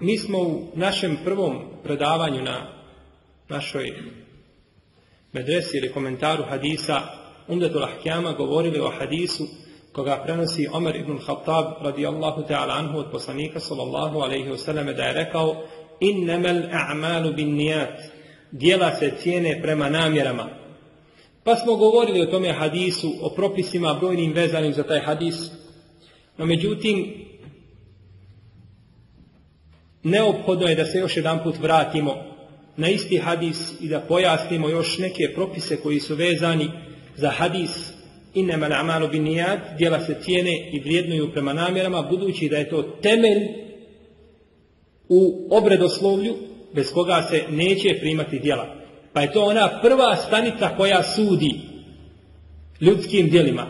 Mi smo u našem prvom predavanju na našoj medresi ili komentaru hadisa Umdatul Ahkjama govorili o hadisu koga prenosi Omer ibn Khattab radijallahu ta'ala anhu od poslanika sallallahu alaihi wasallam da je rekao innamal a'malu bin nijat dijela se cijene prema namjerama. Pa smo govorili o tome hadisu o propisima brojnim vezanim za taj hadis. No međutim neophodno je da se još jedan put vratimo na isti hadis i da pojasnimo još neke propise koji su vezani za hadis innamal a'malu bin nijat dijela se cijene i vrijednuju prema namjerama budući da je to temelj u obredoslovlju bez koga se neće primati djela. Pa je to ona prva stanica koja sudi ljudskim djelima.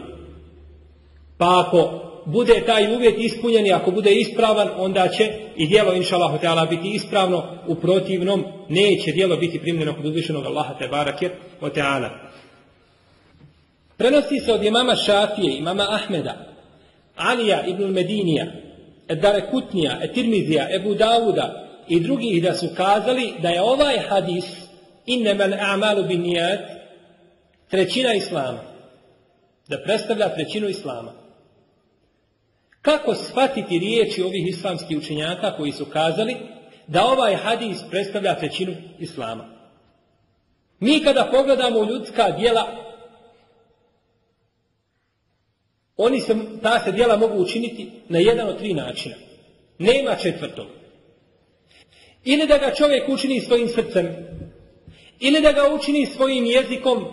Pa ako bude taj uvjet ispunjen i ako bude ispravan, onda će i djelo inša Allah biti ispravno, u protivnom neće djelo biti primljeno kod uzvišenog Allaha te barake o teala. Prenosi se od imama Šafije, imama Ahmeda, Alija ibn Medinija, Dare Kutnija, Etirmizija, Ebu Davuda i drugih da su kazali da je ovaj hadis innemal a'malu bin trećina Islama. Da predstavlja trećinu Islama. Kako shvatiti riječi ovih islamskih učenjaka koji su kazali da ovaj hadis predstavlja trećinu Islama? Mi kada pogledamo ljudska djela Oni se, ta se djela mogu učiniti na jedan od tri načina. Nema četvrtog. Ili da ga čovjek učini svojim srcem, ili da ga učini svojim jezikom,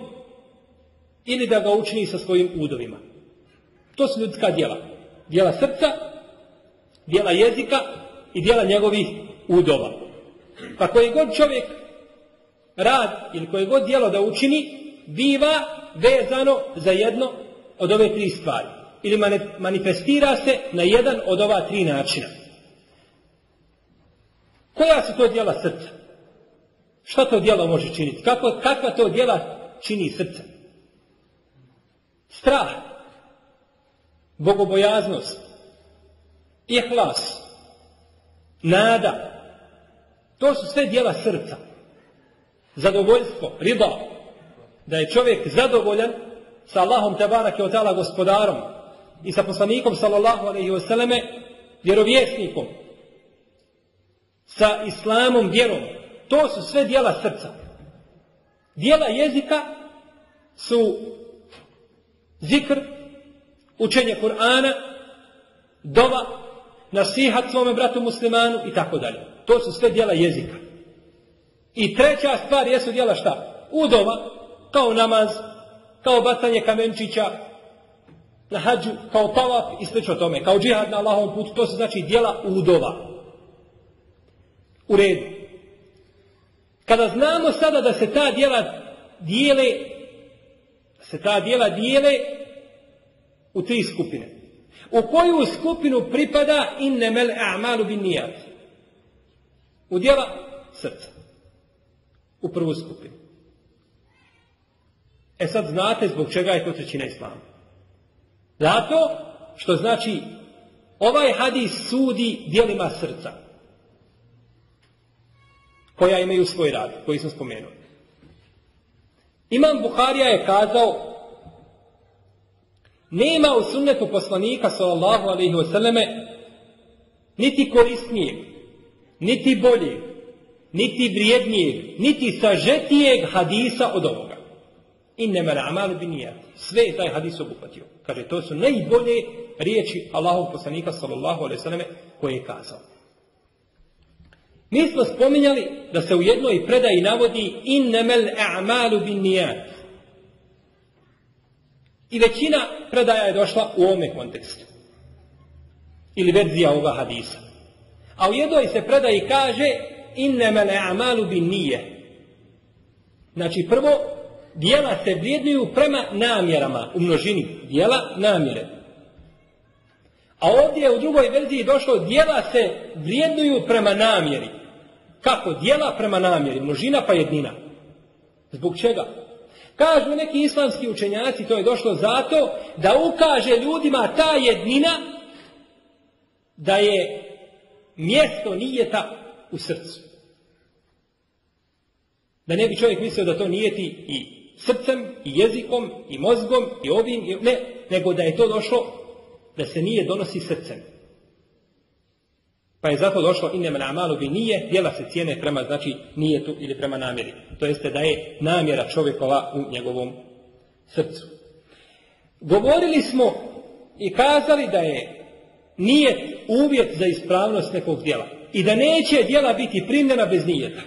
ili da ga učini sa svojim udovima. To su ljudska djela. Djela srca, djela jezika i djela njegovih udova. Pa koji god čovjek rad ili koje god djelo da učini, biva vezano za jedno od ove tri stvari. Ili manifestira se na jedan od ova tri načina. Koja su to djela srca? Šta to djelo može činiti? Kako, kakva to djela čini srce? Strah, bogobojaznost, ihlas, nada. To su sve djela srca. Zadovoljstvo, riba. Da je čovjek zadovoljan sa Allahom tabarake o ta'ala gospodarom i sa poslanikom sallallahu alaihi wasallame vjerovjesnikom sa islamom vjerom to su sve dijela srca dijela jezika su zikr učenje Kur'ana dova nasihat svome bratu muslimanu i tako dalje to su sve dijela jezika i treća stvar jesu dijela šta udova kao namaz kao bacanje kamenčića na hađu, kao tavaf i slično tome, kao džihad na Allahovom putu, to su znači dijela udova. U redu. Kada znamo sada da se ta dijela dijele, se ta dijela dijele u tri skupine. U koju skupinu pripada innemel a'malu bin nijat? U dijela srca. U prvu skupinu. E sad znate zbog čega je to trećina islama. Zato što znači ovaj hadis sudi dijelima srca koja imaju svoj rad, koji smo spomenuli. Imam Buharija je kazao nema u sunnetu poslanika sallallahu alaihi wasallame niti korisnijeg, niti boljeg, niti vrijednijeg, niti sažetijeg hadisa od ovoga. Innema amalu bi nije. Sve je taj hadis obuhvatio. Kaže, to su najbolje riječi Allahov poslanika sallallahu alaihi sallam koje je kazao. Mi smo spominjali da se u jednoj predaji navodi innemel a'malu bin nijat. I većina predaja je došla u ovome kontekstu. Ili verzija ovoga hadisa. A u jednoj se predaji kaže innemel a'malu bin nije. Znači prvo, dijela se vrijednuju prema namjerama u množini. Dijela namjere. A ovdje u drugoj verziji došlo dijela se vrijednuju prema namjeri. Kako? Dijela prema namjeri. Množina pa jednina. Zbog čega? Kažu neki islamski učenjaci, to je došlo zato da ukaže ljudima ta jednina da je mjesto nijeta u srcu. Da ne bi čovjek mislio da to nijeti i srcem, i jezikom, i mozgom, i ovim, ne, nego da je to došlo da se nije donosi srcem. Pa je zato došlo innemen amalu bi nije, djela se cijene prema, znači, nijetu ili prema namjeri. To jeste da je namjera čovjekova u njegovom srcu. Govorili smo i kazali da je nijet uvjet za ispravnost nekog djela. I da neće djela biti primljena bez nijeta.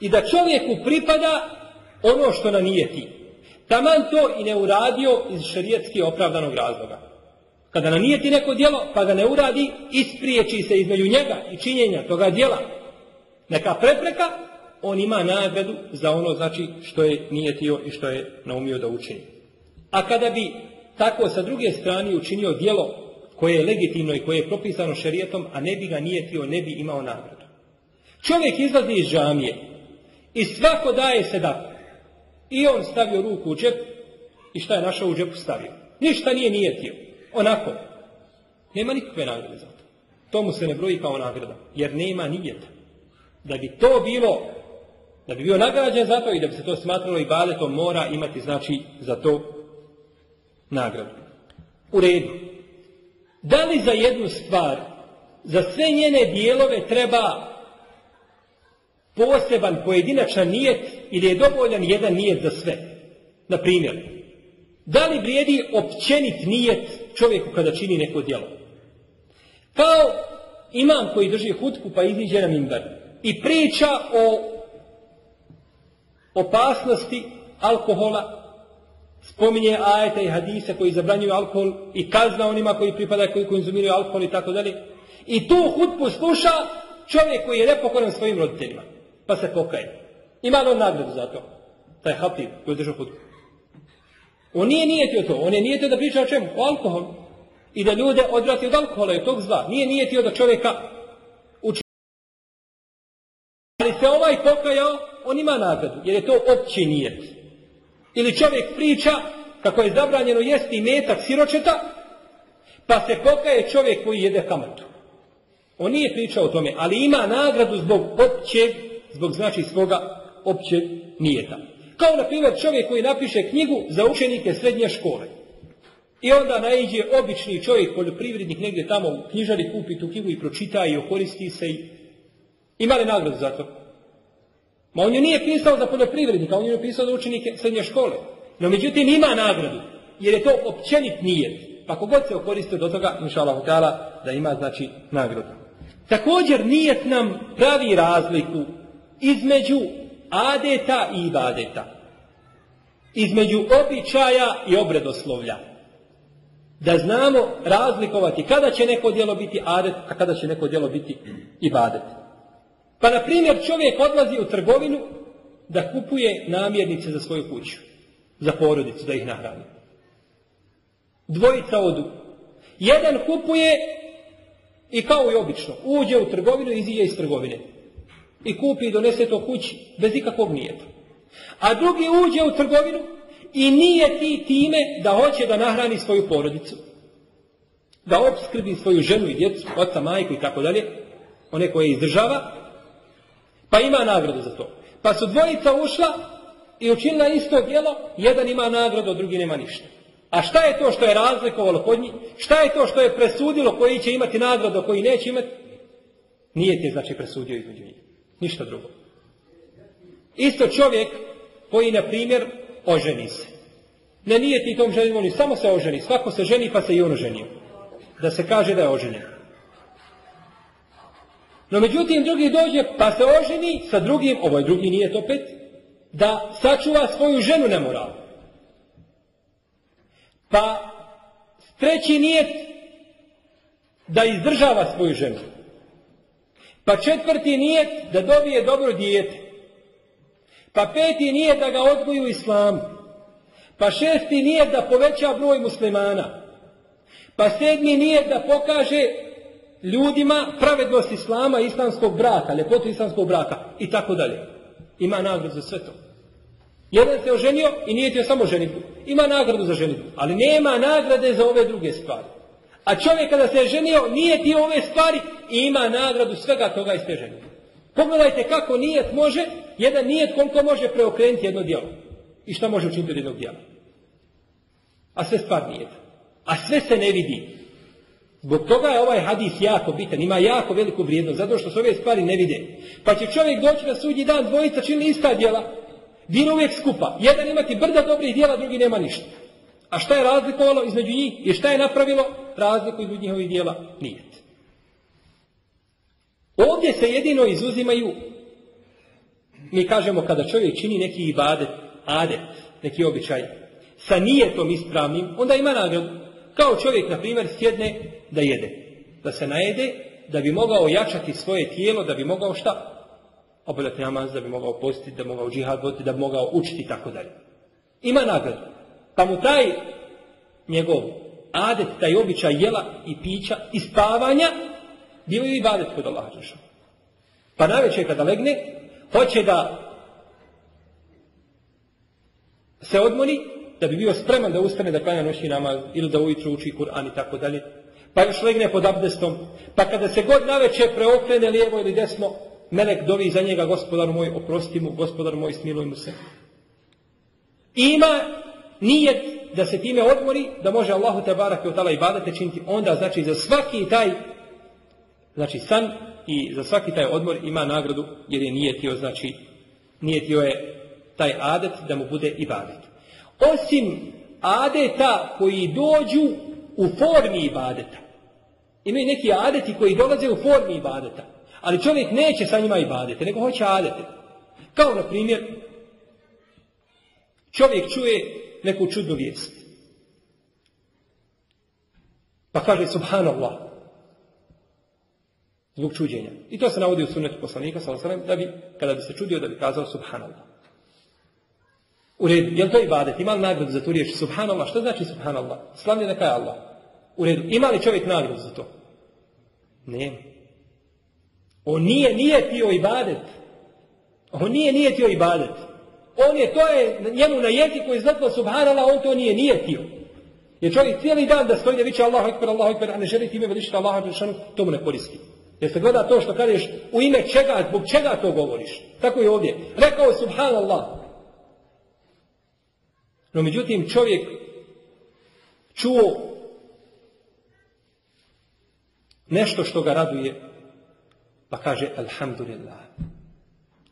I da čovjeku pripada ono što na nijeti. Taman to i ne uradio iz šerijetski opravdanog razloga. Kada nanijeti neko djelo, pa ga ne uradi, ispriječi se između njega i činjenja toga djela. Neka prepreka, on ima nagradu za ono znači što je nijetio i što je naumio da učini. A kada bi tako sa druge strane učinio djelo koje je legitimno i koje je propisano šerijetom, a ne bi ga nijetio, ne bi imao nagradu. Čovjek izlazi iz džamije i svako daje se da. I on stavio ruku u džep i šta je našao u džepu stavio. Ništa nije nijetio. Onako. Nema nikakve nagrade za to. To mu se ne broji kao nagrada. Jer nema nijeta. Da bi to bilo, da bi bio nagrađen za to i da bi se to smatralo i bale, to mora imati znači za to nagradu. U redu. Da li za jednu stvar, za sve njene dijelove treba poseban, pojedinačan nijet ili je dovoljan jedan nijet za sve? Na primjer, da li vrijedi općenit nijet čovjeku kada čini neko djelo? Kao imam koji drži hutku pa iziđe na mimbar i priča o opasnosti alkohola, spominje ajeta i hadise koji zabranjuju alkohol i kazna onima koji pripadaju koji konzumiraju alkohol i tako dalje. I tu hutku sluša čovjek koji je nepokoran svojim roditeljima. Pa se pokaje. Ima on nagradu za to? Taj hapir koji drži hutku. On nije nijetio to. On je nijetio da priča o čemu? O alkoholu. I da ljude odvrati od alkohola i tog zla. Nije nijetio da čovjeka uči. Ali se ovaj pokajao, on ima nagradu. Jer je to opći nijet. Ili čovjek priča kako je zabranjeno jesti metak siročeta, pa se pokaje čovjek koji jede kamatu. On nije pričao o tome, ali ima nagradu zbog općeg, zbog znači svoga općeg nijeta. Kao na primjer čovjek koji napiše knjigu za učenike srednje škole. I onda naiđe obični čovjek, poljoprivrednik, negdje tamo u knjižari kupi tu knjigu i pročita i okoristi se. I... Ima li nagradu za to? Ma on je nije pisao za poljoprivrednika, on je pisao za učenike srednje škole. No međutim ima nagradu, jer je to općenit nijet. Pa kogod se okoriste do toga, inša Allah, da ima znači nagradu. Također nijet nam pravi razliku između adeta i ibadeta. Između običaja i obredoslovlja. Da znamo razlikovati kada će neko djelo biti adet, a kada će neko djelo biti ibadet. Pa, na primjer, čovjek odlazi u trgovinu da kupuje namjernice za svoju kuću. Za porodicu, da ih nahrani. Dvojica odu. Jedan kupuje i kao i obično, uđe u trgovinu i iziđe iz trgovine i kupi i donese to kući bez ikakvog nijeta. A drugi uđe u trgovinu i nije ti time da hoće da nahrani svoju porodicu. Da obskrbi svoju ženu i djecu, oca, majku i tako dalje, one koje izdržava, pa ima nagradu za to. Pa su dvojica ušla i učinila isto djelo, jedan ima nagradu, drugi nema ništa. A šta je to što je razlikovalo kod njih? Šta je to što je presudilo koji će imati nagradu, koji neće imati? Nije ti znači presudio između njih. Ništa drugo. Isto čovjek koji, na primjer, oženi se. Ne nije ti tom ženimo ni samo se oženi. Svako se ženi pa se i on. Da se kaže da je oženjen. No međutim drugi dođe pa se oženi sa drugim, ovo je drugi nije to pet, da sačuva svoju ženu nemoral. Pa treći nije da izdržava svoju ženu. Pa četvrti nije da dobije dobro dijete. Pa peti nije da ga odgoju u islamu. Pa šesti nije da poveća broj muslimana. Pa sedmi nije da pokaže ljudima pravednost islama, islamskog braka, ljepotu islamskog braka i tako dalje. Ima nagradu za sve to. Jedan se oženio i nije ti samo ženitbu. Ima nagradu za ženitbu, ali nema nagrade za ove druge stvari. A čovjek kada se je ženio nije ti ove stvari i ima nagradu svega toga iz te ženitbe. Pogledajte kako nijet može, jedan nijet koliko može preokrenuti jedno djelo. I šta može učiniti od jednog djela. A sve stvar nijet. A sve se ne vidi. Zbog toga je ovaj hadis jako bitan, ima jako veliku vrijednost, zato što se ove stvari ne vide. Pa će čovjek doći na sudnji dan, dvojica čini ista djela, bilo uvijek skupa. Jedan imati brda dobrih djela, drugi nema ništa. A šta je razlikovalo između njih i šta je napravilo razliku između njihovih djela? Nijet. Ovdje se jedino izuzimaju, mi kažemo kada čovjek čini neki ibadet, adet, neki običaj, sa nijetom ispravnim, onda ima nagradu. Kao čovjek, na primjer, sjedne da jede. Da se najede, da bi mogao jačati svoje tijelo, da bi mogao šta? Obavljati namaz, da bi mogao postiti, da bi mogao džihad voditi, da bi mogao učiti i tako dalje. Ima nagradu. Pa mu taj njegov adet, taj običaj jela i pića i spavanja, bio je ibadet kod Allaha Pa najveće kada legne, hoće da se odmoni, da bi bio spreman da ustane da klanja noći namaz ili da ujutro uči Kur'an i tako dalje. Pa još legne pod abdestom. Pa kada se god naveče preokrene lijevo ili desno, melek dovi za njega, gospodar moj, oprosti mu, gospodar moj, smiluj mu se. ima nijet da se time odmori, da može Allahu te barake od i ibadete činiti, onda znači za svaki taj znači san i za svaki taj odmor ima nagradu jer je nijetio, znači nijetio je taj adet da mu bude ibadet. Osim adeta koji dođu u formi ibadeta. Imaju neki adeti koji dolaze u formi ibadeta. Ali čovjek neće sa njima ibadete, nego hoće adete. Kao na primjer, čovjek čuje neku čudnu vijest. Pa kaže subhanallah. Zbog čuđenja. I to se navodi u sunetu poslanika, da bi, kada bi se čudio, da bi kazao subhanallah. U redu, je li to ibadet? Ima li nagradu za tu riječ? Subhanallah, što znači subhanallah? Slavljen neka je Allah. U redu, ima li čovjek nagradu za to? Nema. On nije nije tio ibadet. On nije nije tio ibadet. On je, to je njemu na jeziku izletlo subhanallah, on to nije nije tio. Jer čovjek cijeli dan da stoji da viće Allahu ekber, Allahu ekber, a ne želi time veličiti Allahu to mu ne koristi. Jer se gleda to što kažeš u ime čega, zbog čega to govoriš. Tako je ovdje. Rekao je subhanallah. No međutim čovjek čuo nešto što ga raduje, pa kaže alhamdulillah.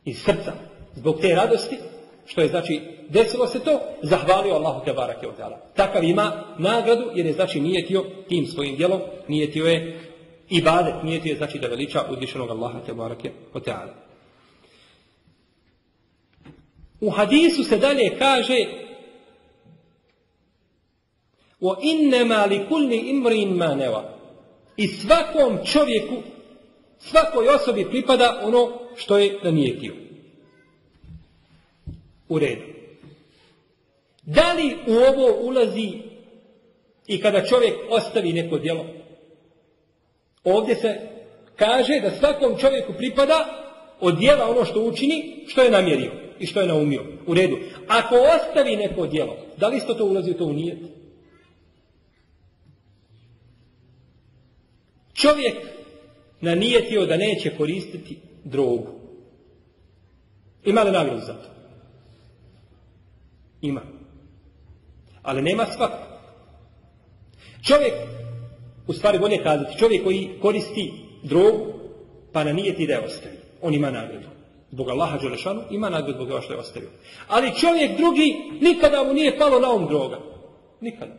Iz srca. Zbog te radosti, što je znači desilo se to, zahvalio Allahu te barake od Takav ima nagradu jer je znači nijetio tim svojim djelom, nijetio je ibadet, nijetio je znači da veliča uzvišenog Allaha te barake od U hadisu se dalje kaže o innema li kulli imrin ma I svakom čovjeku, svakoj osobi pripada ono što je nanijetio. U redu. Da li u ovo ulazi i kada čovjek ostavi neko djelo? Ovdje se kaže da svakom čovjeku pripada od djela ono što učini, što je namjerio. i što je naumio. U redu. Ako ostavi neko djelo, da li isto to ulazi u to u nijet? Čovjek nanijetio da neće koristiti drogu. Ima li nagradu za to? Ima. Ali nema svak. Čovjek, u stvari bolje kazati, čovjek koji koristi drogu, pa nanijeti da je ostavi. On ima nagradu. Zbog Allaha Đelešanu ima nagradu zbog toga što je ostavio. Ali čovjek drugi, nikada mu nije palo na um droga. Nikada.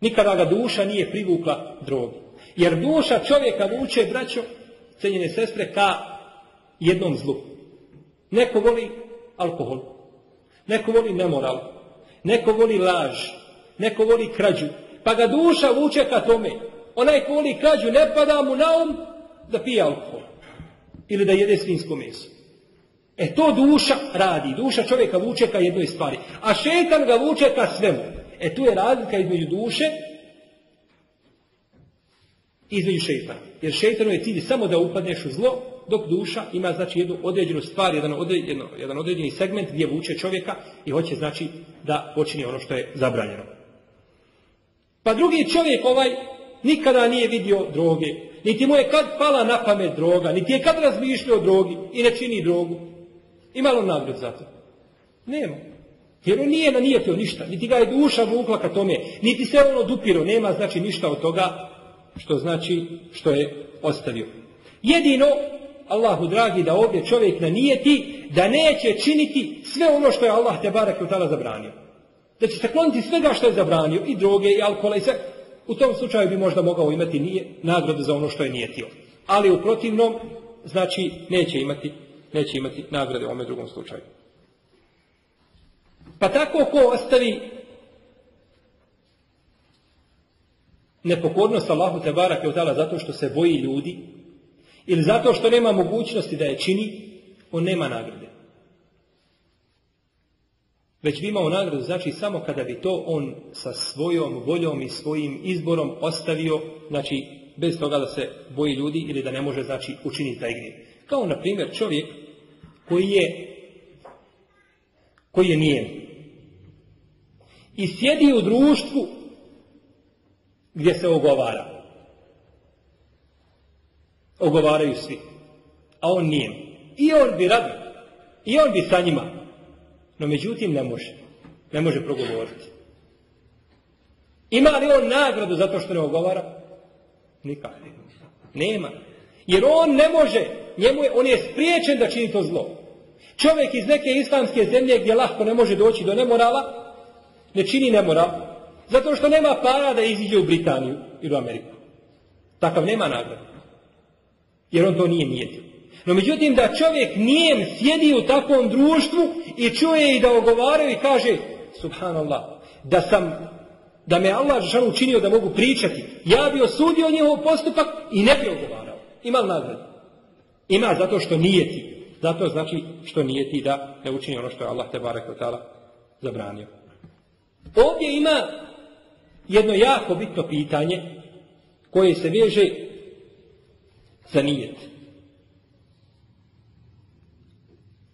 Nikada ga duša nije privukla drogi. Jer duša čovjeka vuče, braćo, cenjene sestre, ka jednom zlu. Neko voli alkohol. Neko voli nemoral. Neko voli laž. Neko voli krađu. Pa ga duša vuče ka tome. Onaj ko voli krađu ne pada mu na um da pije alkohol. Ili da jede svinsko meso. E to duša radi. Duša čovjeka vuče ka jednoj stvari. A šetan ga vuče ka svemu. E tu je razlika između duše i između šeitana. Jer šeitanu je cilj samo da upadneš u zlo, dok duša ima znači jednu određenu stvar, jedan, određen, jedan određeni segment gdje vuče čovjeka i hoće znači da počini ono što je zabranjeno. Pa drugi čovjek ovaj nikada nije vidio droge, niti mu je kad pala na pamet droga, niti je kad razmišljao o drogi i ne čini drogu. Ima li on nagrad za to? Nema. Jer on nije nanijetio ništa, niti ga je duša vukla ka tome, niti se ono dupiro, nema znači ništa od toga što znači što je ostavio. Jedino, Allahu dragi, da ovdje čovjek nanijeti da neće činiti sve ono što je Allah te barak tada zabranio. Da će se kloniti svega što je zabranio, i droge, i alkohola, i sve. U tom slučaju bi možda mogao imati nije, nagradu za ono što je nijetio. Ali u protivnom, znači, neće imati, neće imati nagrade u ovome drugom slučaju. Pa tako ko ostavi nepokornost Allahu te barake od zato što se boji ljudi ili zato što nema mogućnosti da je čini, on nema nagrade. Već bi imao nagradu, znači samo kada bi to on sa svojom voljom i svojim izborom ostavio, znači bez toga da se boji ljudi ili da ne može znači učiniti taj grijeh. Kao na primjer čovjek koji je koji je nijem i sjedi u društvu gdje se ogovara. Ogovaraju svi. A on nije. I on bi rado. I on bi sa njima. No međutim ne može. Ne može progovoriti. Ima li on nagradu zato što ne ogovara? Nikak. Nema. Jer on ne može, njemu je, on je spriječen da čini to zlo. Čovjek iz neke islamske zemlje gdje lahko ne može doći do nemorala, ne čini nemoral, zato što nema para da iziđe u Britaniju ili u Ameriku. Takav nema nagradu. Jer on to nije nijetio. No međutim da čovjek nijem sjedi u takvom društvu i čuje i da ogovaraju i kaže Subhanallah, da sam da me Allah žal učinio da mogu pričati, ja bi osudio njihov postupak i ne bi ogovarao. Ima li nagradu? Ima zato što nijeti. Zato znači što nijeti da ne učini ono što je Allah te barek zabranio. Ovdje ima jedno jako bitno pitanje koje se veže za.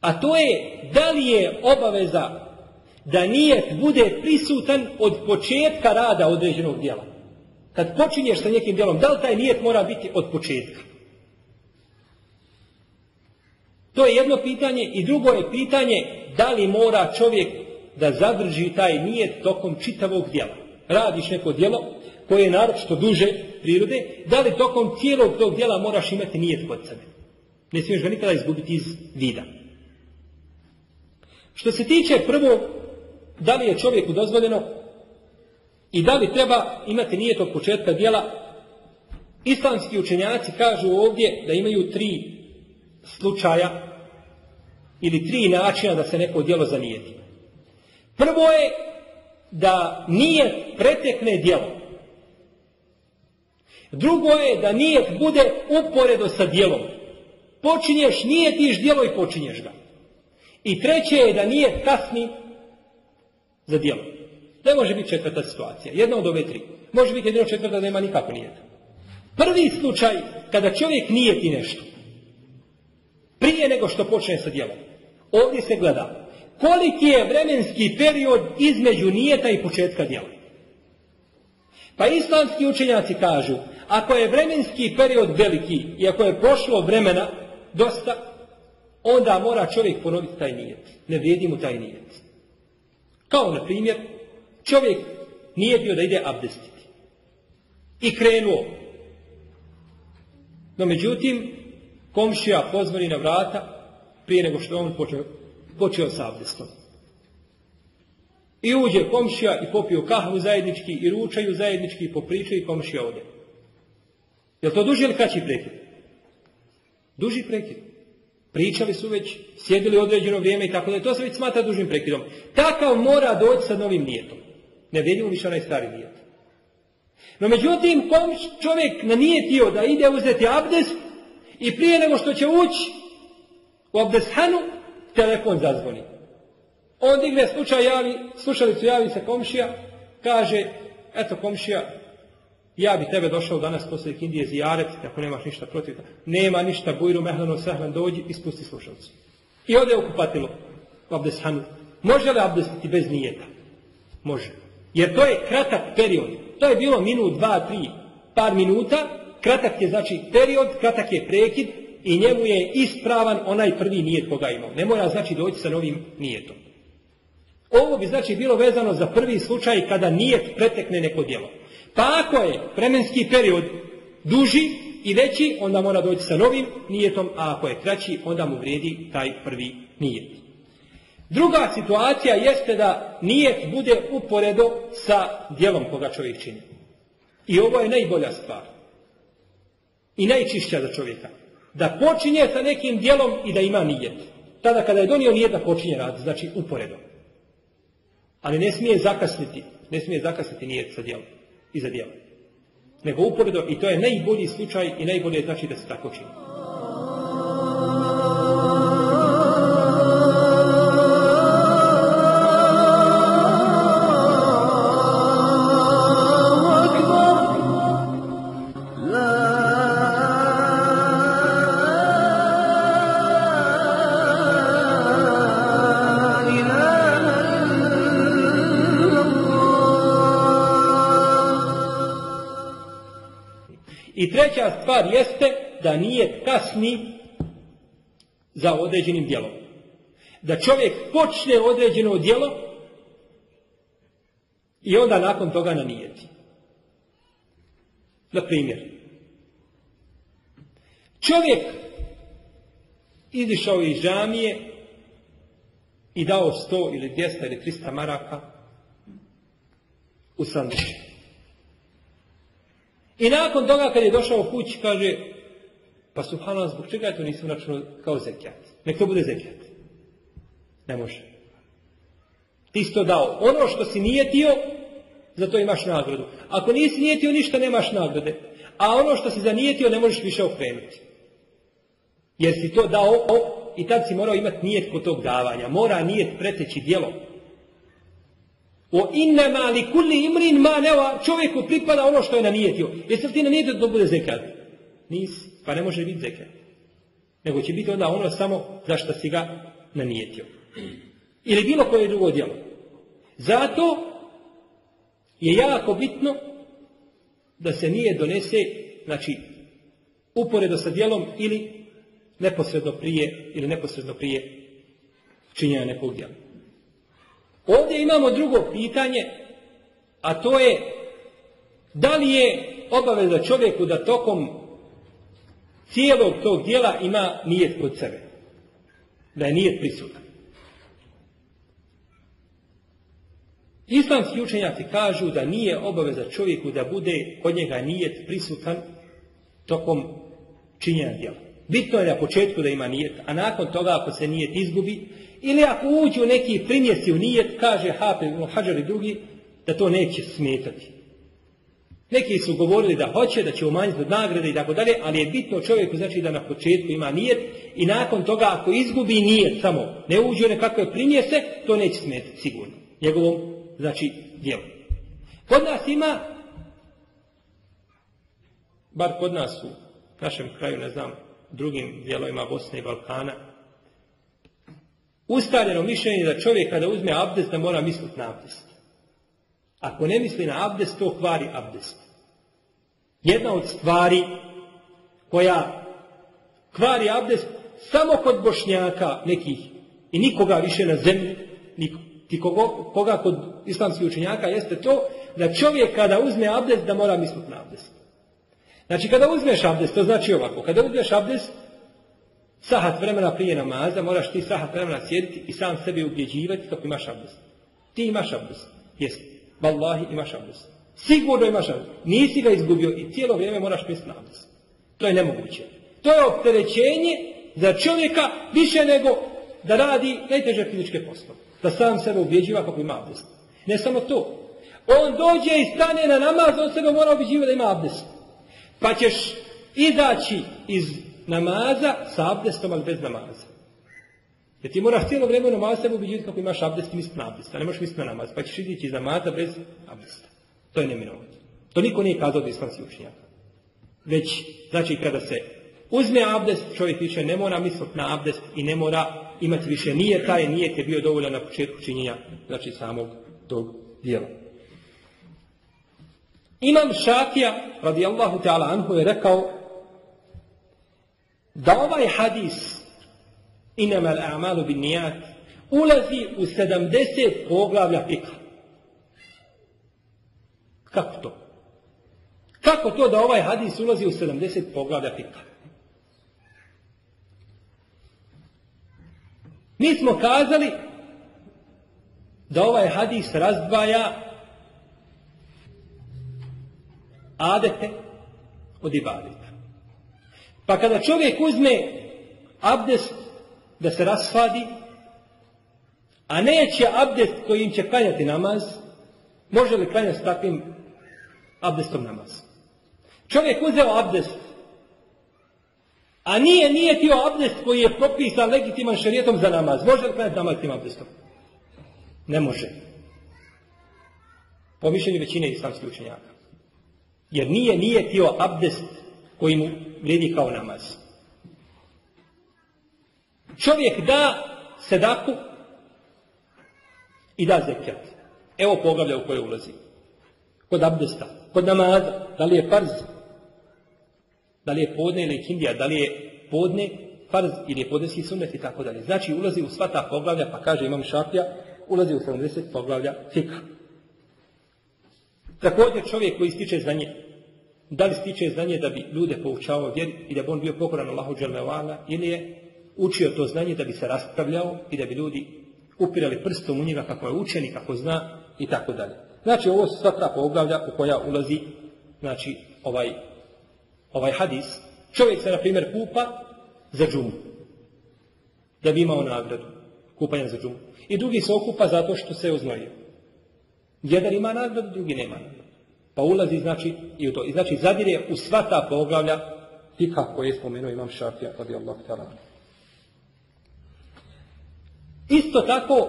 A to je da li je obaveza da nijet bude prisutan od početka rada određenog djela. Kad počinješ sa nekim djelom, da li taj nijet mora biti od početka? To je jedno pitanje i drugo je pitanje da li mora čovjek da zadrži taj nijet tokom čitavog djela. Radiš neko djelo koje je naročito duže prirode, da li tokom cijelog tog djela moraš imati nijet kod sebe. Ne smiješ ga nikada izgubiti iz vida. Što se tiče prvo, da li je čovjeku dozvoljeno i da li treba imati nijet od početka djela, islamski učenjaci kažu ovdje da imaju tri slučaja ili tri načina da se neko djelo zanijeti. Prvo je da nije pretekne djelo. Drugo je da nijet bude uporedo sa djelom. Počinješ tiš djelo i počinješ ga. I treće je da nije kasni za djelo. Ne može biti četvrta situacija. Jedna od ove tri. Može biti jedino četvrta nema nikako nijeta. Prvi slučaj kada čovjek nijeti nešto. prije nego što počne sa djelom. Ovdje se gleda koliki je vremenski period između nijeta i početka djela. Pa islamski učenjaci kažu, ako je vremenski period veliki i ako je prošlo vremena dosta, onda mora čovjek ponoviti taj nijet. Ne vrijedi mu taj nijet. Kao na primjer, čovjek nije bio da ide abdestiti. I krenuo. No međutim, komšija pozvoni na vrata prije nego što on počeo, počeo s abdestom. I uđe komšija i popiju kahvu zajednički i ručaju zajednički i popričaju i komšija ode. Je to duži ili kraći prekid? Duži prekid. Pričali su već, sjedili određeno vrijeme i tako da to se već smatra dužim prekidom. Takav mora doći sa novim nijetom. Ne vidimo više onaj stari nijet. No međutim, čovjek nanijetio da ide uzeti abdest i prije nego što će ući u abdesthanu, telefon zazvoni. On digne slučaj, javi, slušalicu, javi se komšija, kaže, eto komšija, ja bi tebe došao danas poslije Indije zijaret, ako nemaš ništa protiv. Nema ništa, bujru, mehlano, sehlan, dođi i spusti slušalcu. I ode u kupatilo, u abdeshanu. Može li abdestiti bez nijeta? Može. Jer to je kratak period. To je bilo minut, dva, tri, par minuta. Kratak je znači period, kratak je prekid i njemu je ispravan onaj prvi nijet koga imao. Ne mora znači doći sa novim nijetom. Ovo bi znači bilo vezano za prvi slučaj kada nijet pretekne neko djelo. Pa ako je vremenski period duži i veći, onda mora doći sa novim nijetom, a ako je kraći, onda mu vrijedi taj prvi nijet. Druga situacija jeste da nijet bude uporedo sa djelom koga čovjek čini. I ovo je najbolja stvar. I najčišća za čovjeka. Da počinje sa nekim djelom i da ima nijet. Tada kada je donio nijet da počinje rad, znači uporedo. Ali ne smije zakasniti, ne smije zakasniti nijet sa djelom i za djelo. Nego uporedo, i to je najbolji slučaj i najbolje znači da se tako čini. Treća stvar jeste da nije kasni za određenim djelom. Da čovjek počne određeno djelo i onda nakon toga nanijeti. Na primjer, čovjek izišao iz džamije i dao sto ili 200 ili 300 maraka u sanduče. I nakon toga kad je došao kući kaže pa subhanallah zbog čega je to nisam računao kao zekijat. Nek to bude zekijat. Ne može. Ti si to dao. Ono što si nijetio, za to imaš nagradu. Ako nisi nijetio ništa, nemaš nagrade. A ono što si zanijetio, ne možeš više okrenuti. Jer si to dao i tad si morao imati nijet kod tog davanja. Mora nijet preteći djelom. O innama li kulli imrin ma neva čovjeku pripada ono što je nanijetio. Jesi li ti nanijetio da to bude zekat? Nisi, pa ne može biti zekat. Nego će biti onda ono samo za što si ga nanijetio. Ili bilo koje drugo djelo. Zato je jako bitno da se nije donese, znači, uporedo sa djelom ili neposredno prije, ili neposredno prije činjenja nekog djela. Ovdje imamo drugo pitanje, a to je da li je obaveza čovjeku da tokom cijelog tog dijela ima nijet kod sebe. Da je nijet prisutan. Islamski učenjaci kažu da nije obaveza čovjeku da bude kod njega nijet prisutan tokom činjenja djela. Bitno je na početku da ima nijet, a nakon toga ako se nijet izgubi, ili ako uđu neki primjesi u nijet, kaže Hafiz Hađar i drugi, da to neće smetati. Neki su govorili da hoće, da će umanjiti od nagrade i tako dalje, ali je bitno čovjeku znači da na početku ima nijet i nakon toga ako izgubi nijet samo, ne uđe nekakve primjese, to neće smetati sigurno. Njegovom, znači, djelu. Kod nas ima, bar kod nas u našem kraju, ne znam, drugim dijelovima Bosne i Balkana, ustaljeno mišljenje da čovjek kada uzme abdest da mora misliti na abdest. Ako ne misli na abdest, to kvari abdest. Jedna od stvari koja kvari abdest samo kod bošnjaka nekih i nikoga više na zemlji, ti koga, kod islamskih učenjaka jeste to da čovjek kada uzme abdest da mora misliti na abdest. Znači kada uzmeš abdest, to znači ovako, kada uzmeš abdest, sahat vremena prije namaza, moraš ti sahat vremena sjediti i sam sebi ubjeđivati kako imaš abdest. Ti imaš abdest, jesi. Wallahi imaš abdest. Sigurno imaš abdest. Nisi ga izgubio i cijelo vrijeme moraš misliti na abdest. To je nemoguće. To je opterećenje za čovjeka više nego da radi najteže fizičke poslove. Da sam sebe ubjeđiva kako ima abdest. Ne samo to. On dođe i stane na namaz, on sebe mora ubjeđivati da ima abdest. Pa ćeš izaći iz namaza sa abdestom, ali bez namaza. Jer ti moraš cijelo vrijeme u namazu sebe ubjeđivati kako imaš abdest i misliti na abdest. A ne možeš misliti na namaz. Pa ćeš izaći iz namaza bez abdesta. To je neminovno. To niko nije kazao od islamskih učenjaka. Već, znači kada se uzme abdest, čovjek više ne mora misliti na abdest i ne mora imati više nije taj, nije je bio dovoljan na početku činjenja, znači samog tog dijela. Imam Šafija, radijallahu ta'ala anhu, je rekao da ovaj hadis inama al-a'malu bin nijat ulazi u 70 poglavlja fika. Kako to? Kako to da ovaj hadis ulazi u 70 poglavlja fika? Mi smo kazali da ovaj hadis razdvaja adete od ibadeta. Pa kada čovjek uzme abdest da se rasfadi, a neće abdest kojim će klanjati namaz, može li klanjati s takvim abdestom namaz? Čovjek uzeo abdest a nije nije tio abdest koji je propisan legitiman šarijetom za namaz. Može li klanjati namaz tim abdestom? Ne može. Po mišljenju većine islamskih učenjaka. Jer nije nije tio abdest koji mu vrijedi kao namaz. Čovjek da sedaku i da zekijat. Evo poglavlja u koje ulazi. Kod abdesta, kod namaza, da li je farz, da li je podne ili kindija, da li je podne farz ili je podneski sunnet i tako dalje. Znači ulazi u sva ta poglavlja, pa kaže imam šafija, ulazi u 70 poglavlja fika. Također čovjek koji stiče znanje, da li stiče znanje da bi ljude poučavao vjeri i da bi on bio pokoran Allahu Đalmevala ili je učio to znanje da bi se raspravljao i da bi ljudi upirali prstom u njega kako je učen i kako zna i tako dalje. Znači ovo su sva ta poglavlja u koja ulazi znači ovaj ovaj hadis, čovjek se, na primjer, kupa za džumu. Da bi imao nagradu. Kupanja za džumu. I drugi se okupa zato što se oznojio. Jedan ima nagradu, drugi nema nagradu. Pa ulazi, znači, i u to. I znači, zadire u sva ta poglavlja fika koje je spomenuo imam šafija, radi Allah ta'ala. Isto tako,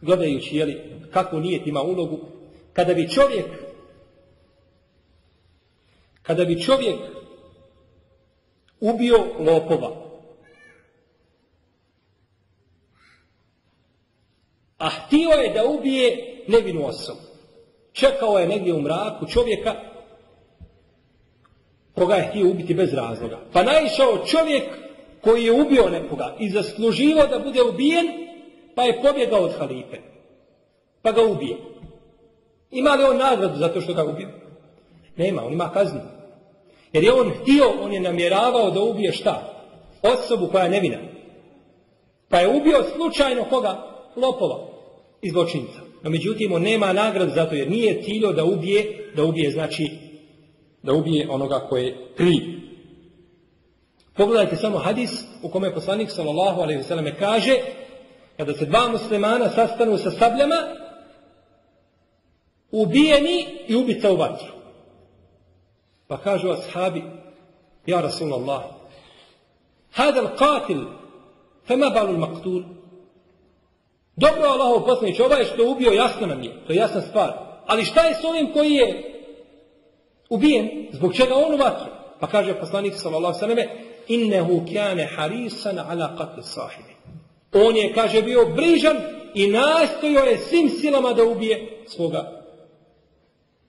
gledajući, jeli, kako nije ima ulogu, kada bi čovjek kada bi čovjek ubio lopova, a htio je da ubije nevinu osobu. Čekao je negdje u mraku čovjeka koga je htio ubiti bez razloga. Pa naišao čovjek koji je ubio nekoga i zasluživo da bude ubijen, pa je pobjegao od halife. Pa ga ubije. Ima li on nagradu zato što ga ubio? Nema, on ima kaznu. Jer je on htio, on je namjeravao da ubije šta? Osobu koja je nevina. Pa je ubio slučajno koga? Lopova i. No međutim, on nema nagrad zato jer nije ciljo da ubije, da ubije znači da ubije onoga koje je kriv. Pogledajte samo hadis u kome poslanik sallallahu alejhi ve kaže kada se dva muslimana sastanu sa sabljama ubijeni i ubica u vatru. Pa kažu ashabi, ja Rasulallah, hada al-qatil, fema balu maktul. Dobro Allahov poslanić, ovaj što ubio, jasno nam je, to je jasna stvar. Ali šta je s ovim koji je Ubijen. Zbog čega on u vatru? Pa kaže poslanik sallallahu sallam innehu kjane harisan ala qatl sahibi. On je, kaže, bio brižan i nastojao je svim silama da ubije svoga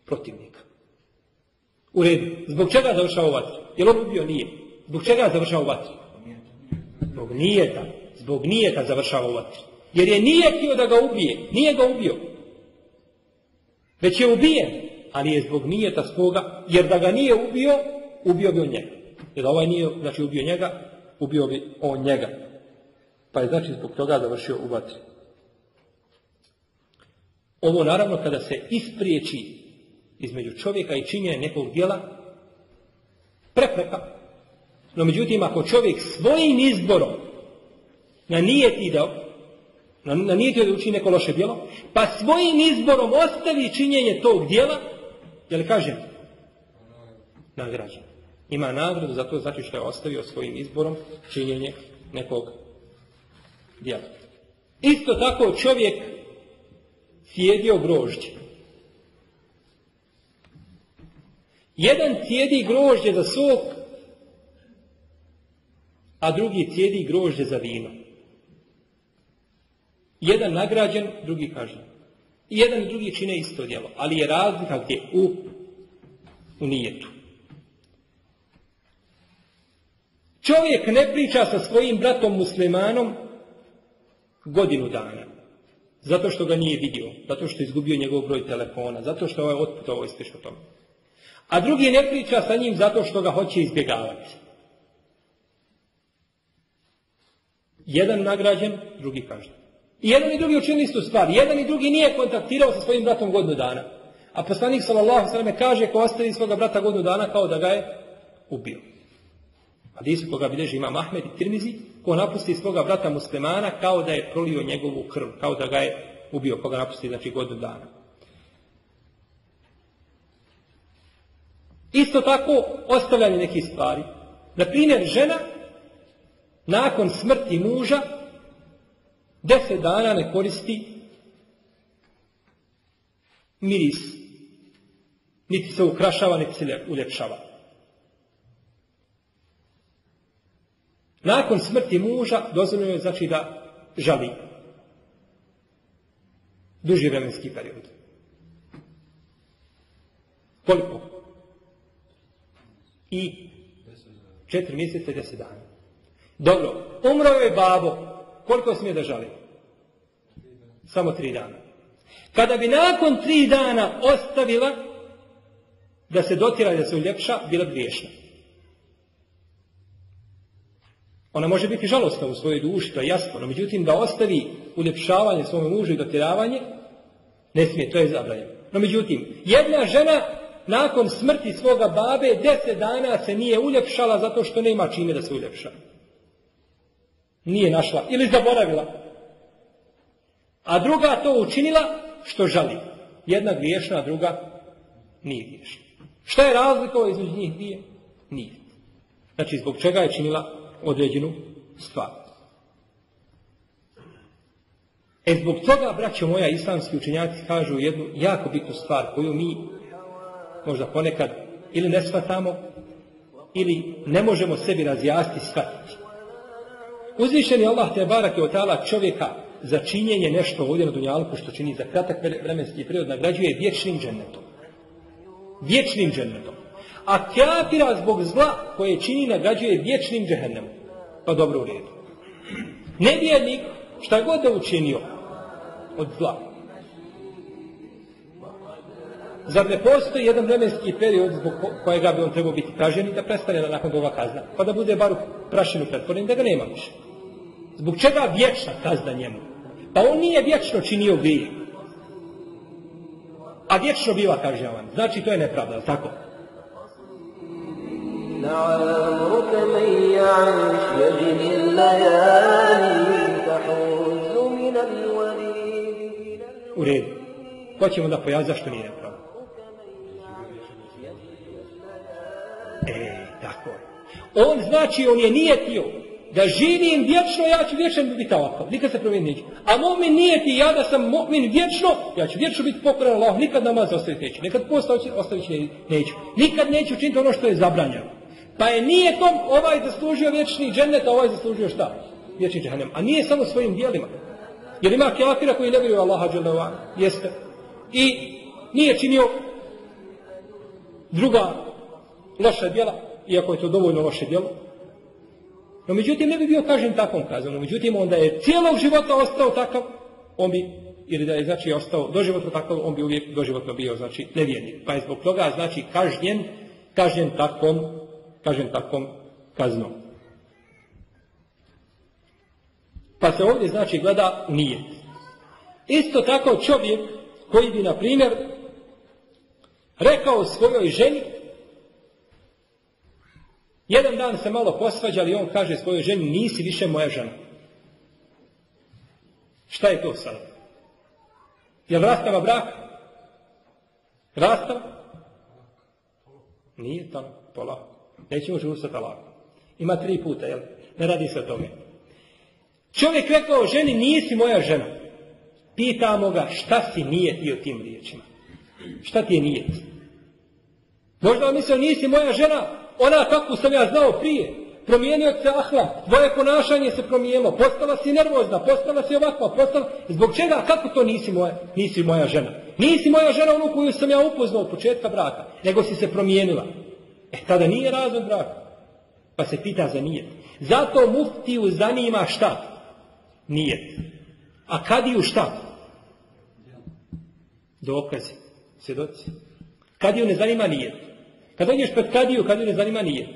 protivnika. U redu. Zbog čega završava u vatru? Je on ubio? Nije. Zbog čega završava u vatru? Zbog nijeta. Zbog nijeta završava u vatru. Jer je nije htio da ga ubije. Nije ga ubio. Već je ubijen. Ali je zbog nijeta svoga. Jer da ga nije ubio, ubio bi on njega. Jer ovaj nije, znači, ubio njega, ubio bi on njega. Pa je znači zbog toga završio u vatri. Ovo naravno kada se ispriječi između čovjeka i činjenja nekog djela, prepreka. No međutim, ako čovjek svojim izborom nanijeti da nanijeti da učini neko loše djelo, pa svojim izborom ostavi činjenje tog djela, jel kažem, nagrađen. Ima nagradu zato zato što je ostavio svojim izborom činjenje nekog djela. Isto tako čovjek cijedio grožđe. Jedan cijedi grožđe za sok, a drugi cijedi grožđe za vino. Jedan nagrađen, drugi kažnjen. I jedan i drugi čine isto djelo, ali je razlika gdje u, u nijetu. Čovjek ne priča sa svojim bratom muslimanom godinu dana. Zato što ga nije vidio, zato što je izgubio njegov broj telefona, zato što je ovaj otputovao ispešno tome. A drugi ne priča sa njim zato što ga hoće izbjegavati. Jedan nagrađen, drugi kažnjen. I jedan i drugi učinili istu stvar. Jedan i drugi nije kontaktirao sa svojim bratom godinu dana. A poslanik sallallahu sallam kaže ko ostavi svoga brata godinu dana kao da ga je ubio. Hadisu koga bilježi ima Mahmed i Tirmizi, ko napusti svoga brata muslimana kao da je prolio njegovu krv, kao da ga je ubio, koga napusti znači godinu dana. Isto tako ostavljanje nekih stvari. Na primjer, žena nakon smrti muža deset dana ne koristi miris. Niti se ukrašava, niti se uljepšava. Nakon smrti muža dozvoljeno je znači da žali. Duži vremenski period. Koliko? I četiri mjeseca i deset dana. Dobro, umro je babo. Koliko smije da žali? Samo tri dana. Kada bi nakon tri dana ostavila da se dotira da se uljepša, bila bi griješna. Ona može biti žalostna u svojoj duši, to je jasno, no međutim da ostavi uljepšavanje svome mužu i dotiravanje, ne smije, to je zabranjeno. No međutim, jedna žena nakon smrti svoga babe deset dana se nije uljepšala zato što nema čime da se uljepša. Nije našla ili zaboravila. A druga to učinila što žali. Jedna griješna, a druga nije griješna. Šta je razlika između njih dvije? Nije. Znači, zbog čega je činila određenu stvar. E zbog toga, braćo moja, islamski učenjaci kažu jednu jako bitnu stvar koju mi možda ponekad ili ne shvatamo ili ne možemo sebi razjasniti shvatiti. Uzvišen je Allah te barake od tala čovjeka za činjenje nešto ovdje na Dunjalku što čini za kratak vremenski period nagrađuje vječnim džennetom. Vječnim džennetom. A kafira zbog zla koje čini nagrađuje vječnim džehennemom. Pa dobro u redu. Nevjernik šta god da učinio od zla. Zar ne postoji jedan vremenski period zbog kojega bi on trebao biti kažen i da prestane nakon toga kazna? Pa da bude bar u prašinu pretvoren, da ga nema više. Zbog čega vječna kazna njemu? Pa on nije vječno činio grije. A vječno biva kažnjavan. Znači to je nepravda, tako? لعمرك من يعيش يجني الليالي تحوز من الوريد U redu. Ko ćemo da pojavi zašto nije nepravda? On znači, on je nije tio da živim vječno, ja ću vječno biti ovako. Nikad se promijeniti neću. A mu'min nije ti ja da sam mu'min vječno, ja ću vječno biti pokoran Allah, nikad namaz ostaviti neću. Nikad post ostaviti neću. Nikad neću činiti ono što je zabranjeno. Pa je nije tom ovaj zaslužio vječni džennet, a ovaj zaslužio šta? Vječni džennet. A nije samo svojim dijelima. Jer ima kafira koji ne vjeruje Allaha dželle Jeste. I nije činio druga loša djela, iako je to dovoljno loše djelo. No međutim ne bi bio kažen takvom kazom. međutim onda je cijelog života ostao takav, on bi, ili da je znači ostao doživotno takav, on bi uvijek doživotno bio znači nevjernik. Pa je zbog toga znači kažnjen, kažnjen takvom, kažnjen takvom kaznom. Pa se ovdje znači gleda nije. Isto tako čovjek koji bi, na primjer, rekao svojoj ženi, jedan dan se malo posvađali i on kaže svojoj ženi, nisi više moja žena. Šta je to sad? Je li rastava brak? Rastava? Nije tamo, pola. Nećemo život sa talakom. Ima tri puta, jel? Ne radi se o tome. Čovjek rekao ženi, nisi moja žena. Pitamo ga, šta si nijetio tim riječima? Šta ti je nijet? Možda on mislio, nisi moja žena, ona kakvu sam ja znao prije. Promijenio se ahla, tvoje ponašanje se promijenilo, postala si nervozna, postala si ovakva, postala... Zbog čega, kako to nisi moja, nisi moja žena? Nisi moja žena onu koju sam ja upoznao od početka braka, nego si se promijenila. E, tada nije razlog braka. Pa se pita za nijet. Zato muftiju zanima šta? Nijet. A kadiju šta? Dokazi. Svjedoci. Kadiju ne zanima nijet. Kad dođeš pred kadiju, kadiju ne zanima nijet.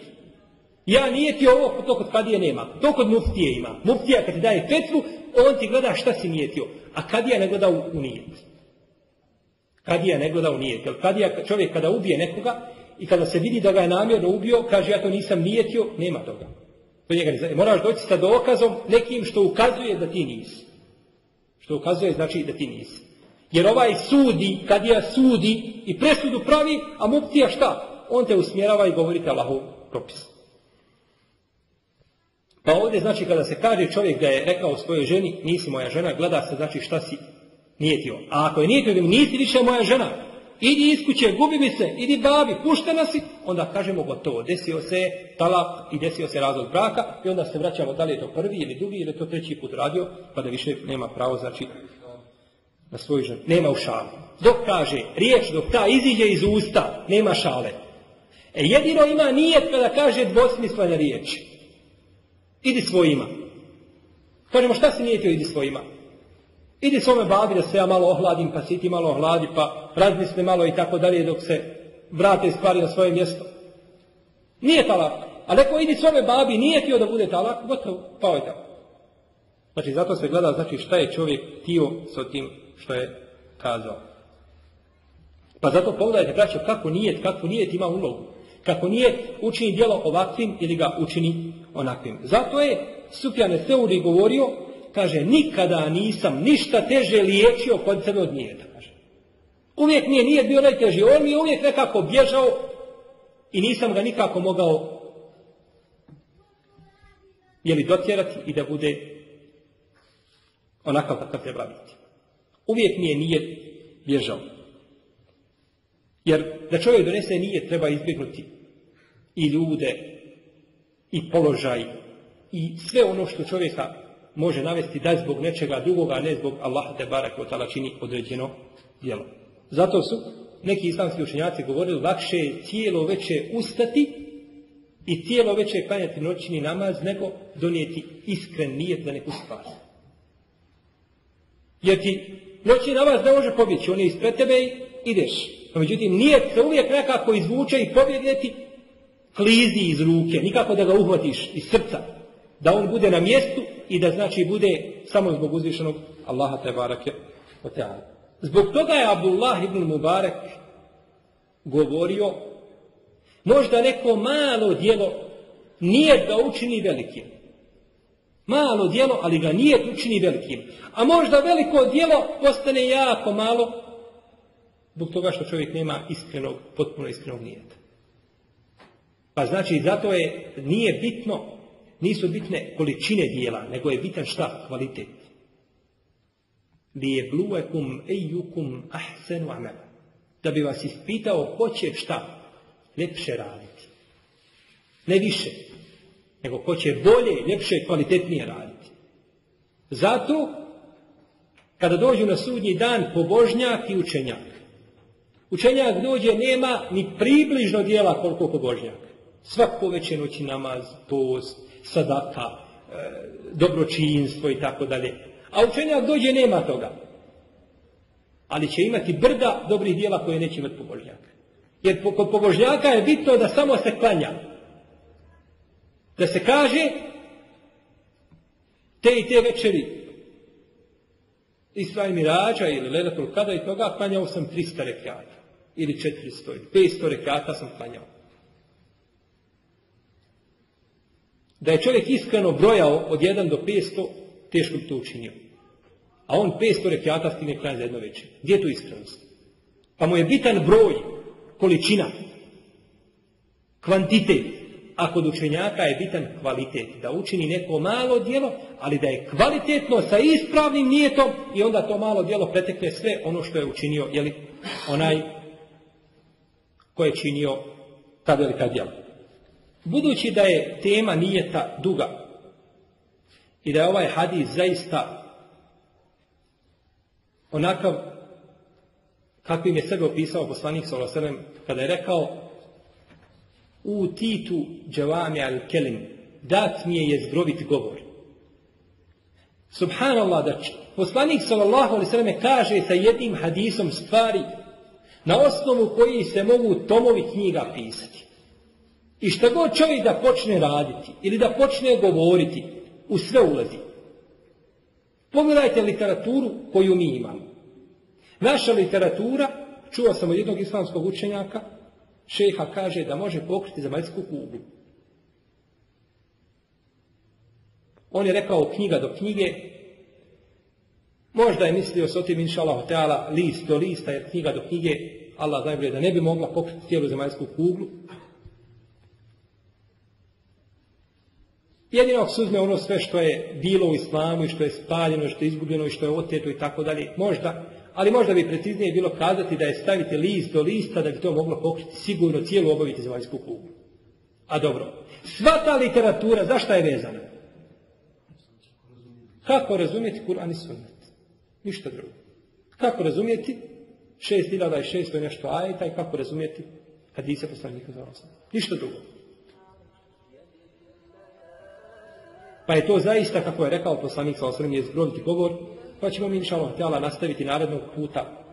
Ja nijeti ovo, to kod kadije nema. To kod muftije ima. Muftija kad ti daje fetvu, on ti gleda šta si nijetio. A kadija ne gleda u, u nijet. Kadija ne gleda u nijet. Jer kadija, čovjek kada ubije nekoga i kada se vidi da ga je namjerno ubio, kaže ja to nisam nijetio, nema toga. To njega ne Moraš doći sa dokazom nekim što ukazuje da ti nisi. Što ukazuje znači da ti nisi. Jer ovaj sudi, kad je sudi i presudu pravi, a muftija šta? On te usmjerava i govori te Allahu propis. Pa ovdje znači kada se kaže čovjek da je rekao svojoj ženi, nisi moja žena, gleda se znači šta si nijetio. A ako je nijetio nisi više moja žena, idi iz kuće, gubi mi se, idi babi, puštena si, onda kažemo gotovo, desio se talak i desio se razlog braka i onda se vraćamo da li je to prvi ili drugi ili to treći put radio, pa da više nema pravo znači na svoju ženu. Nema u šali. Dok kaže riječ, dok ta iziđe iz usta, nema šale. E jedino ima nijet kada kaže dvosmislene riječi. Idi svojima. Kažemo šta si nijetio, idi svojima. Idi svome babi da se ja malo ohladim, pa si ti malo ohladi, pa razmisli malo i tako dalje dok se vrate stvari na svoje mjesto. Nije talak. A neko idi svome babi, nije tio da bude talak, gotovo, pao je tako. Znači, zato se gleda, znači, šta je čovjek tio s tim što je kazao. Pa zato pogledajte, braćo, kako nije, kako nije ima ulogu. Kako nije učini djelo ovakvim ili ga učini onakvim. Zato je Sufjane Seuri govorio, kaže, nikada nisam ništa teže liječio kod sebe od nijeta. Kaže. Uvijek nije, nije bio najteži. On mi je uvijek nekako bježao i nisam ga nikako mogao jeli dotjerati i da bude onakav kakav treba biti. Uvijek mi je nije bježao. Jer da čovjek donese nije treba izbjegnuti i ljude i položaj i sve ono što čovjeka može navesti da zbog nečega drugoga, a ne zbog Allaha te barak čini određeno djelo. Zato su neki islamski učenjaci govorili lakše je cijelo veće ustati i cijelo veće klanjati noćni namaz nego donijeti iskren nijet za neku stvar. Jer ti noćni namaz ne može pobjeći, on je ispred tebe i ideš. No, međutim, nijet se uvijek nekako izvuče i pobjediti klizi iz ruke, nikako da ga uhvatiš iz srca, da on bude na mjestu i da znači bude samo zbog uzvišenog Allaha te barake o Zbog toga je Abdullah ibn Mubarak govorio možda neko malo djelo nije da učini velikim. Malo djelo, ali ga nije učini velikim. A možda veliko djelo postane jako malo zbog toga što čovjek nema iskrenog, potpuno iskrenog nijeta. Pa znači, zato je, nije bitno Nisu bitne količine dijela, nego je bitan šta? Kvalitet. Li je bluekum ejukum ahsenu amela. Da bi vas ispitao ko će šta? Ljepše raditi. Ne više. Nego ko će bolje, ljepše, kvalitetnije raditi. Zato, kada dođu na sudnji dan pobožnjak i učenjak. Učenjak dođe, nema ni približno dijela koliko pobožnjak. Svako veće noći namaz, post, sadaka, e, dobročinstvo i tako dalje. A učenjak dođe, nema toga. Ali će imati brda dobrih dijela koje neće imati pobožnjak. Jer kod pobožnjaka je bitno da samo se klanja. Da se kaže te i te večeri Isra Mirađa ili Lelatul Kada i toga klanjao sam 300 rekata. Ili 400 ili 500 rekata sam klanjao. Da je čovjek iskreno brojao od 1 do 500, teško bi to učinio. A on 500 rekiata stigne klanja za jedno večer. Gdje je tu iskrenost? Pa mu je bitan broj, količina, kvantitet. A kod učenjaka je bitan kvalitet. Da učini neko malo djelo, ali da je kvalitetno sa ispravnim nijetom i onda to malo djelo pretekne sve ono što je učinio, jeli, onaj ko je činio ta velika djela. Budući da je tema nijeta duga i da je ovaj hadis zaista onakav kakvim je sebe opisao poslanik s.a.v. kada je rekao u titu džavami al kelim dat mi je jezgrovit govor. Subhanallah da poslanik s.a.v. kaže sa jednim hadisom stvari na osnovu koji se mogu tomovi knjiga pisati. I što god čovjek da počne raditi ili da počne govoriti, u sve ulazi. Pogledajte literaturu koju mi imamo. Naša literatura, čuo sam od jednog islamskog učenjaka, šeha kaže da može pokriti zemaljsku kuglu. On je rekao knjiga do knjige, možda je mislio s otim inša Allah, list do lista, jer knjiga do knjige, Allah najbolje da ne bi mogla pokriti cijelu zemaljsku kuglu, Jedino ako uzme ono sve što je bilo u islamu i što je spaljeno, što je izgubljeno i što je oteto i tako dalje, možda, ali možda bi preciznije bilo kazati da je staviti list do lista da bi to moglo pokriti sigurno cijelu obaviti za vanjsku kugu. A dobro, sva ta literatura, zašto je vezana? Kako razumjeti Kur'an i sunnet? Ništa drugo. Kako razumjeti 6600 i nešto ajeta i kako razumjeti hadise poslanika za Ništa drugo. Pa je to zaista, kako je rekao poslanik sa osvrame, je zgroviti govor, pa ćemo mi inšalom htjela nastaviti narednog puta.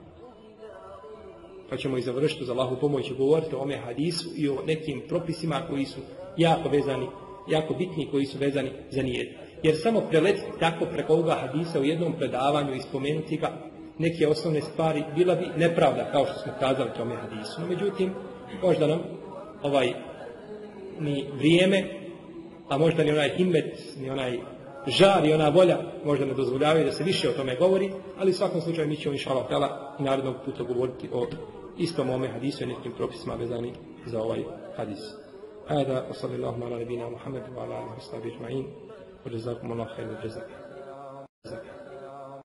Pa ćemo i završiti za Allahu pomoć govoriti o ome hadisu i o nekim propisima koji su jako vezani, jako bitni koji su vezani za nijed. Jer samo preletiti tako preko ovoga hadisa u jednom predavanju i spomenuti ga neke osnovne stvari bila bi nepravda kao što smo kazali tome hadisu. Međutim, možda nam ovaj ni vrijeme a možda ni onaj himmet, ni onaj žar i ona volja možda ne dozvoljavaju da se više o tome govori, ali u svakom slučaju mi ćemo inšala tela narednog puta govoriti o istom ome hadisu i nekim propisima vezani za ovaj hadis. Hada, wa sallallahu ala nebina Muhammedu, wa ala alihi wa sahbihi ajma'in, wa jazakum Allah khairu jazakum.